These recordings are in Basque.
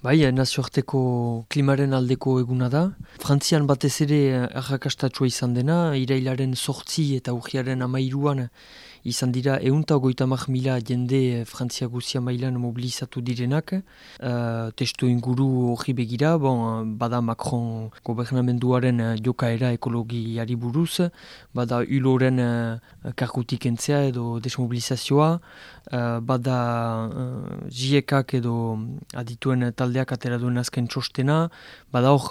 Bai, nazioarteko klimaren aldeko eguna da. Frantzian batez ere errakastatua izan dena, irailaren sortzi eta urgiaren amairuan izan dira eunta ogoita mila jende Frantzia guzia mailan mobilizatu direnak. Uh, testu inguru hori begira, bon, bada Macron gobernamenduaren uh, jokaera ekologiari buruz, bada uloren uh, karkutik entzea edo desmobilizazioa, uh, bada uh, jiekak edo adituen taldeak atera duen azken txostena, bada hor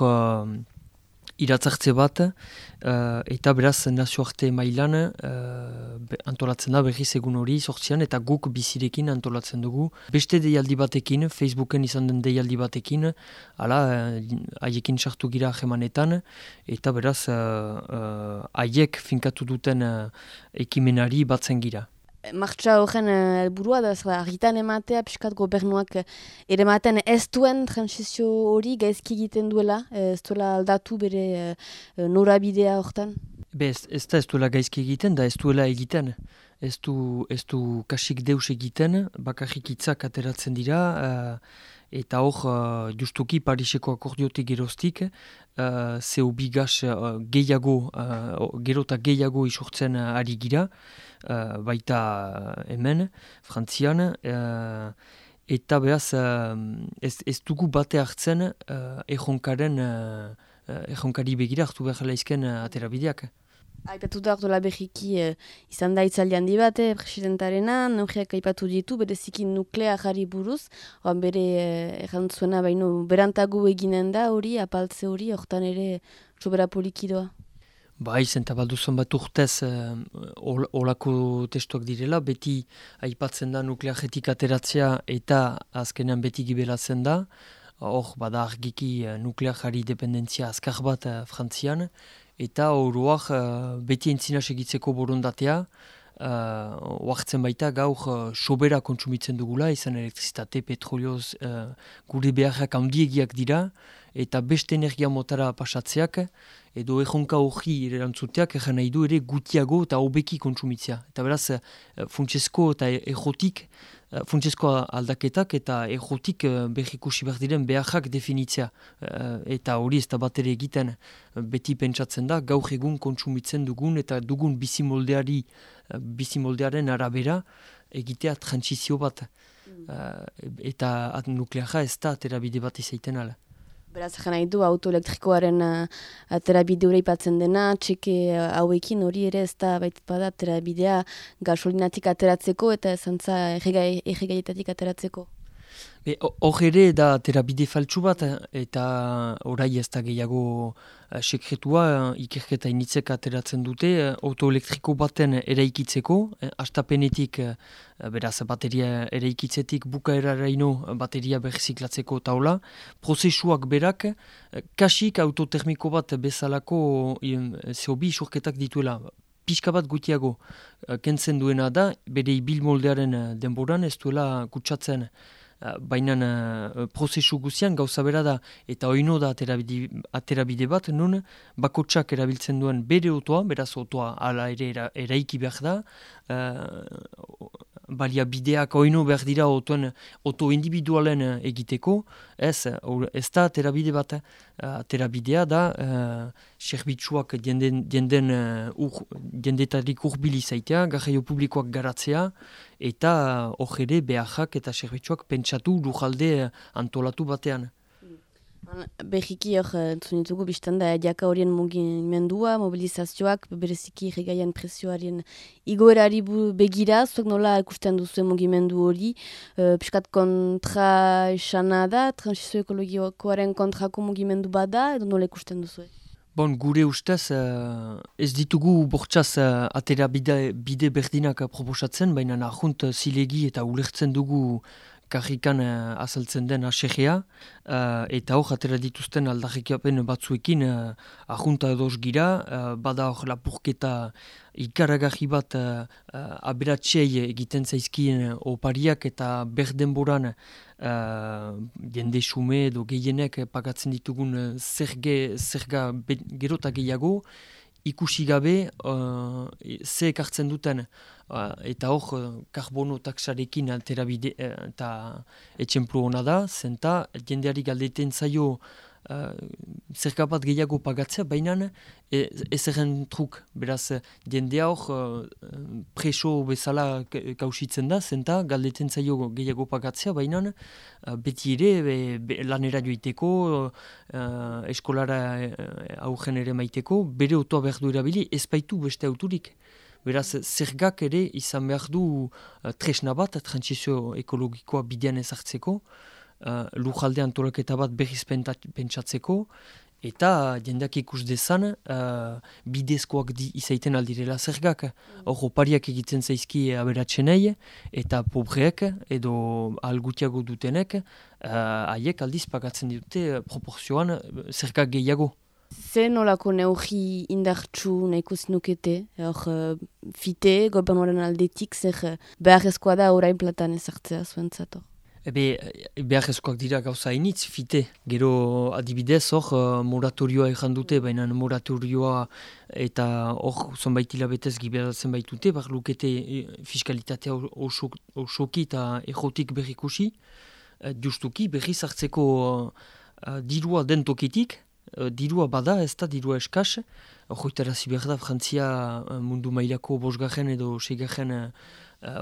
iratzartze bat, uh, eta beraz nazioarte mailan uh, antolatzen da berriz egun hori sortzian, eta guk bizirekin antolatzen dugu. Beste deialdi batekin, Facebooken izan den deialdi batekin, ala, uh, haiekin sartu gira jemanetan, eta beraz, haiek uh, uh, finkatu duten uh, ekimenari batzen gira martxa horren eh, helburua da argitan ematea piskat gobernuak eh, ere ematen ez duen transizio hori gaizki egiten duela, eh, ez duela aldatu bere norabidea hortan? Be, ez, ez da ez duela gaizki egiten, da ez duela egiten. Ez du, ez du kasik deus egiten, bakarrik itzak ateratzen dira, eta hor, uh, justuki Pariseko akordiotik geroztik, uh, zeu bigas uh, gehiago, uh, gero eta gehiago isurtzen uh, ari gira, uh, baita hemen, frantzian, uh, eta behaz uh, ez, ez dugu bate hartzen uh, ejonkaren, uh, ejonkari begira hartu behar laizken uh, aterabideak. Aipatu da ordola behiki eh, izan da itzaldi handi bat, eh, presidentarena, neugiak aipatu ditu, bereziki nuklea jarri buruz, oan bere eh, errantzuena baino berantagu eginen da hori, apaltze hori, hortan ere sobera polikidoa. Ba, izen tabalduzon bat urtez eh, olako testuak direla, beti aipatzen da nuklea jetik ateratzea eta azkenean beti gibelatzen da, hor bada argiki eh, nuklea jari dependentzia azkar bat eh, frantzian, eta oroak uh, beti entzina segitzeko borondatea, uh, baita gaur uh, sobera kontsumitzen dugula, izan elektrizitate, petrolioz, uh, gure beharrak handiegiak dira, eta beste energia motara pasatzeak, edo ejonka hori erantzuteak, egan nahi du ere gutiago eta hobeki kontsumitzea. Eta beraz, uh, funtsezko eta ejotik, Eh, funtsezko aldaketak eta egotik uh, behikusi behar diren beharrak definitzea. Eta hori ez da bat ere egiten beti pentsatzen da, gaur egun kontsumitzen dugun eta dugun bizimoldeari, bizimoldearen arabera egitea transizio bat. Uh, eta nukleara ez da terabide bat izaiten ala. Beraz, jena du, autoelektrikoaren uh, aterabide ipatzen dena, txeke uh, hauekin hori ere ez da baita bada aterabidea gasolinatik ateratzeko eta ezantza erregaietatik ateratzeko. Hor ere da terabide faltsu bat eta orai ez da gehiago uh, sekretua uh, ikerketa initzek ateratzen dute uh, autoelektriko baten eraikitzeko, astapenetik beraz bateria eraikitzetik bukaeraraino bateria berziklatzeko taula, prozesuak berak kasik autotermiko bat bezalako zehobi isurketak dituela, pixka bat gutiago kentzen duena da, bere ibil moldearen denboran ez duela kutsatzen. Eh, baina uh, prozesu guzian gauza bera da. Eta oino da aterabide, aterabide bat nun bakotsak erabiltzen duen bere otoa, beraz otoa ala ere era, eraiki behar da. Uh, balia bideak oino behar dira otoen, oto individualen egiteko ez, ez da aterabide bat aterabidea da uh, serbitzuak jenden, jenden uh, ur, jendetarik urbili zaitea, garraio publikoak garatzea eta hor ere beharrak eta serbitzuak pentsatu lujalde eh, antolatu batean. Behiki hor, eh, entzun ditugu, biztan da, jaka horien mugimendua, mobilizazioak, bereziki regaien presioaren igoerari begira, zuek nola ikusten duzu mugimendu hori, uh, piskat kontra esana da, transizio ekologikoaren kontrako mugimendu bada, edo nola ikusten duzu? Bon, gure ustez, uh, ez ditugu bortxaz atera bide, bide berdinak proposatzen, baina nahunt zilegi eta ulertzen dugu karrikan uh, azaltzen den asegea, uh, eta hor atera dituzten aldarrikiapen batzuekin uh, ahunta edoz gira, uh, bada hor lapurketa ikaragarri bat uh, aberatsei egiten zaizkien opariak eta berdenboran uh, jende sume edo gehienek pagatzen ditugun zerge, zerga gerota gehiago, ikusi gabe uh, ze ekartzen duten. Uh, eta hor uh, karbono taksarekin alterabide eta uh, etxemplu hona da, zenta jendeari galdeten zaio uh, zerkapat gehiago pagatzea, baina e, ez egen truk, beraz jendea hor uh, preso bezala kausitzen da, zenta galdeten zaio gehiago pagatzea, baina uh, beti ere be, be, lanera joiteko, uh, eskolara uh, aurren ere maiteko, bere otoa behar du erabili, ez baitu beste auturik. Beraz, zergak ere izan behar du uh, tresna bat, transizio ekologikoa bidean ezartzeko, uh, lujalde antolaketa bat berriz pentsatzeko, eta jendeak ikus dezan uh, bidezkoak di izaiten aldirela zergak. Hor, opariak egiten zaizki aberatzenei, eta pobreek edo algutiago dutenek, uh, haiek aldiz pagatzen dute proporzioan zergak gehiago. Ze nolako neugi indartxu nahiko zinukete, hor uh, fite, gobernuaren aldetik, zer behar ezkoa da orain platan ezartzea zuen zato? Ebe, behar ezkoak dira gauza initz, fite. Gero adibidez, hor, uh, moratorioa ezan dute, baina moratorioa eta hor, zonbait hilabetez giberatzen baitute, bar lukete e, fiskalitatea osoki eta ejotik berrikusi, justuki berri zartzeko dirua den tokitik, dirua bada, ez da dirua eskaz, hori terazi behar da, Frantzia mundu mailako bosgarren edo segarren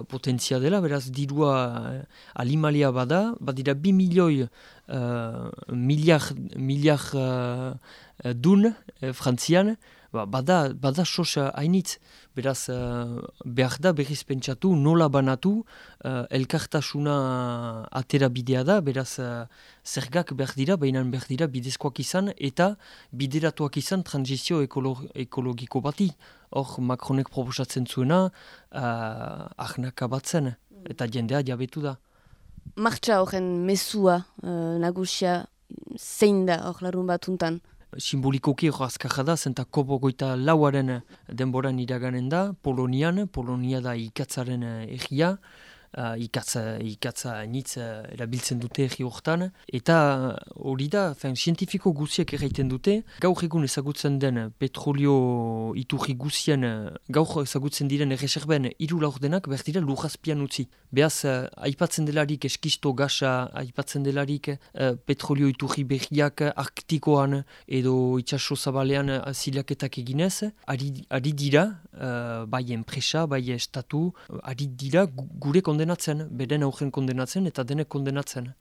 potentzia dela, beraz dirua uh, alimalia bada, badira bi milioi uh, miliar, miliar uh, dun uh, frantzian, ba, bada, bada sosa hainitz, beraz uh, behar da berriz pentsatu, nola banatu, uh, elkartasuna atera bidea da, beraz uh, zergak behar dira, baina behar dira bidezkoak izan, eta bideratuak izan transizio ekologiko bati. Hor Macronek proposatzen zuena, uh, ahnaka batzen, eta jendea jabetu da. Martxa horren mesua uh, nagusia zein da hor larun batuntan? Simbolikoki hori azkarra da, zenta kobo goita lauaren denboran iraganen da, Polonian, Polonia da ikatzaren egia, uh, ikatza, ikatza nitz uh, erabiltzen dute egi hortan. Eta hori da, fen, sientifiko guziak erraiten dute, gaur egun ezagutzen den petrolio iturri guzien, gaur ezagutzen diren erreserben iru laurdenak behar dira lujazpian utzi. Beaz, uh, aipatzen delarik eskisto gasa, aipatzen delarik uh, petrolio iturri berriak arktikoan edo itxaso zabalean zilaketak eginez, ari, ari dira, uh, bai enpresa, bai estatu, ari dira gure kondenatzen, beren augen kondenatzen eta denek kondenatzen.